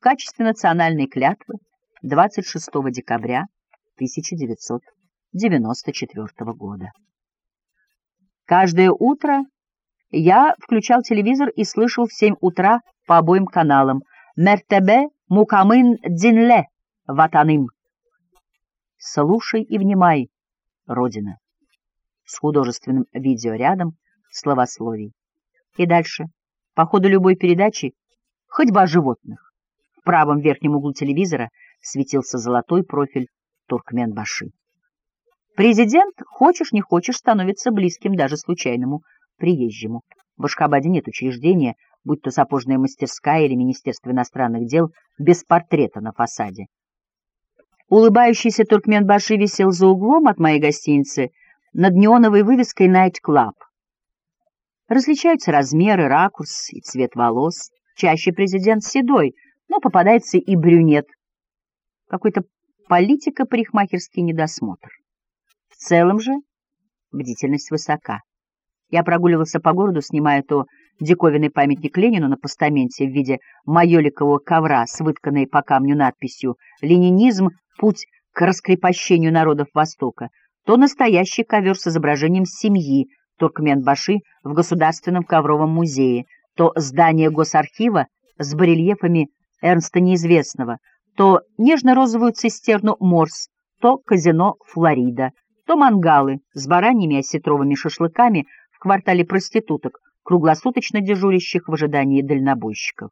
в качестве национальной клятвы 26 декабря 1994 года. Каждое утро я включал телевизор и слышал в 7 утра по обоим каналам «Мертебе мукамын дзинле ватаным». «Слушай и внимай, Родина» с художественным видео рядом словословий. И дальше, по ходу любой передачи, хоть бы о животных, правом верхнем углу телевизора светился золотой профиль Туркменбаши. Президент, хочешь не хочешь, становится близким даже случайному приезжему. В Ашхабаде нет учреждения, будь то сапожная мастерская или Министерство иностранных дел, без портрета на фасаде. Улыбающийся Туркменбаши висел за углом от моей гостиницы над неоновой вывеской «Night Club». Различаются размеры, ракурс и цвет волос. Чаще президент седой, но попадается и брюнет. Какой-то политико-парикмахерский недосмотр. В целом же бдительность высока. Я прогуливался по городу, снимая то диковинный памятник Ленину на постаменте в виде майоликового ковра с вытканной по камню надписью «Ленинизм. Путь к раскрепощению народов Востока», то настоящий ковер с изображением семьи Туркменбаши в Государственном ковровом музее, то здание Госархива с барельефами Эрнста Неизвестного, то нежно-розовую цистерну Морс, то казино Флорида, то мангалы с бараньими осетровыми шашлыками в квартале проституток, круглосуточно дежурящих в ожидании дальнобойщиков.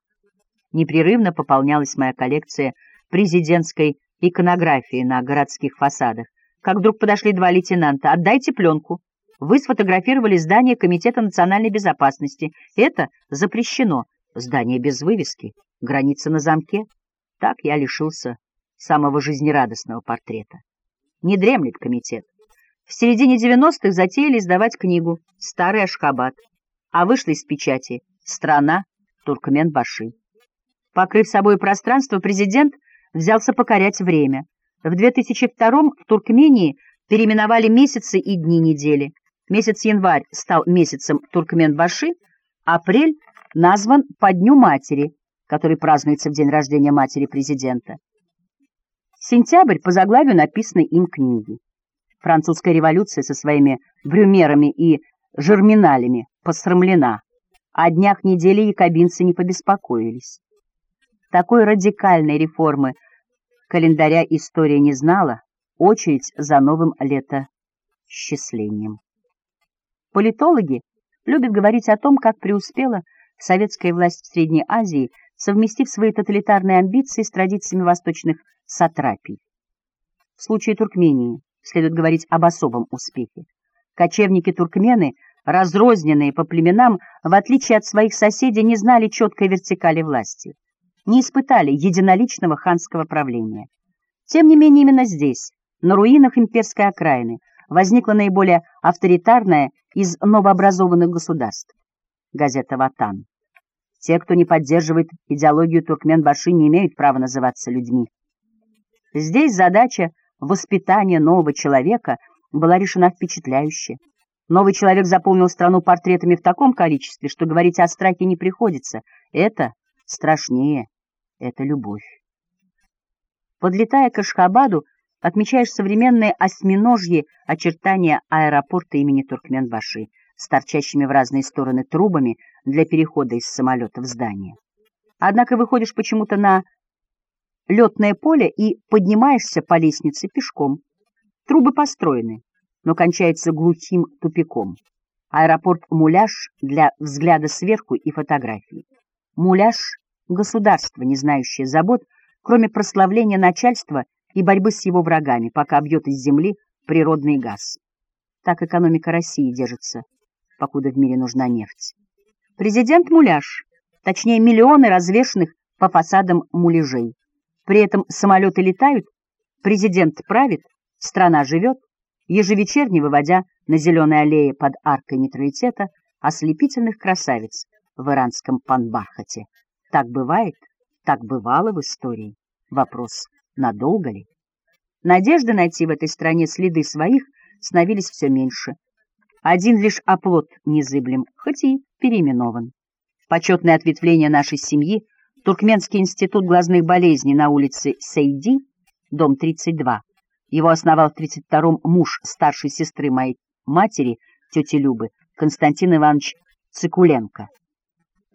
Непрерывно пополнялась моя коллекция президентской иконографии на городских фасадах, как вдруг подошли два лейтенанта. «Отдайте пленку». Вы сфотографировали здание Комитета национальной безопасности. Это запрещено. Здание без вывески. Граница на замке. Так я лишился самого жизнерадостного портрета. Не дремлет комитет. В середине 90-х затеяли издавать книгу «Старый Ашхабад», а вышла из печати «Страна Туркменбаши». Покрыв собой пространство, президент взялся покорять время. В 2002 в Туркмении переименовали месяцы и дни недели. Месяц январь стал месяцем Туркменбаши, апрель назван по Дню матери, который празднуется в день рождения матери президента. Сентябрь по заглавию написанной им книги. Французская революция со своими брюмерами и жерминалями посрамлена. О днях недели якобинцы не побеспокоились. Такой радикальной реформы календаря история не знала, очередь за новым летосчислением. Политологи любят говорить о том, как преуспела советская власть в Средней Азии, совместив свои тоталитарные амбиции с традициями восточных сатрапий. В случае Туркмении следует говорить об особом успехе. Кочевники-туркмены, разрозненные по племенам, в отличие от своих соседей, не знали четкой вертикали власти, не испытали единоличного ханского правления. Тем не менее, именно здесь, на руинах имперской окраины, возникла наиболее авторитарная из новообразованных государств – газета «Ватан». Те, кто не поддерживает идеологию Туркмен-Баши, не имеют права называться людьми. Здесь задача воспитания нового человека была решена впечатляюще. Новый человек заполнил страну портретами в таком количестве, что говорить о страхе не приходится. Это страшнее, это любовь. Подлетая к Ашхабаду, отмечаешь современные осьминожьи очертания аэропорта имени Туркменбаши с торчащими в разные стороны трубами для перехода из самолета в здание. Однако выходишь почему-то на летное поле и поднимаешься по лестнице пешком. Трубы построены, но кончается глухим тупиком. Аэропорт «Муляж» для взгляда сверху и фотографий. «Муляж» — государство, не знающее забот, кроме прославления начальства и борьбы с его врагами, пока бьет из земли природный газ. Так экономика России держится, покуда в мире нужна нефть. Президент муляж, точнее миллионы развешенных по фасадам муляжей. При этом самолеты летают, президент правит, страна живет, ежевечерне выводя на зеленой аллее под аркой нейтралитета ослепительных красавиц в иранском панбархате. Так бывает, так бывало в истории. Вопрос Надолго ли? Надежды найти в этой стране следы своих становились все меньше. Один лишь оплот незыблем, хоть и переименован. Почетное ответвление нашей семьи, Туркменский институт глазных болезней на улице Сейди, дом 32. Его основал в 32-м муж старшей сестры моей матери, тети Любы, Константин Иванович Цикуленко.